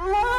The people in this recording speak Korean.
Oh!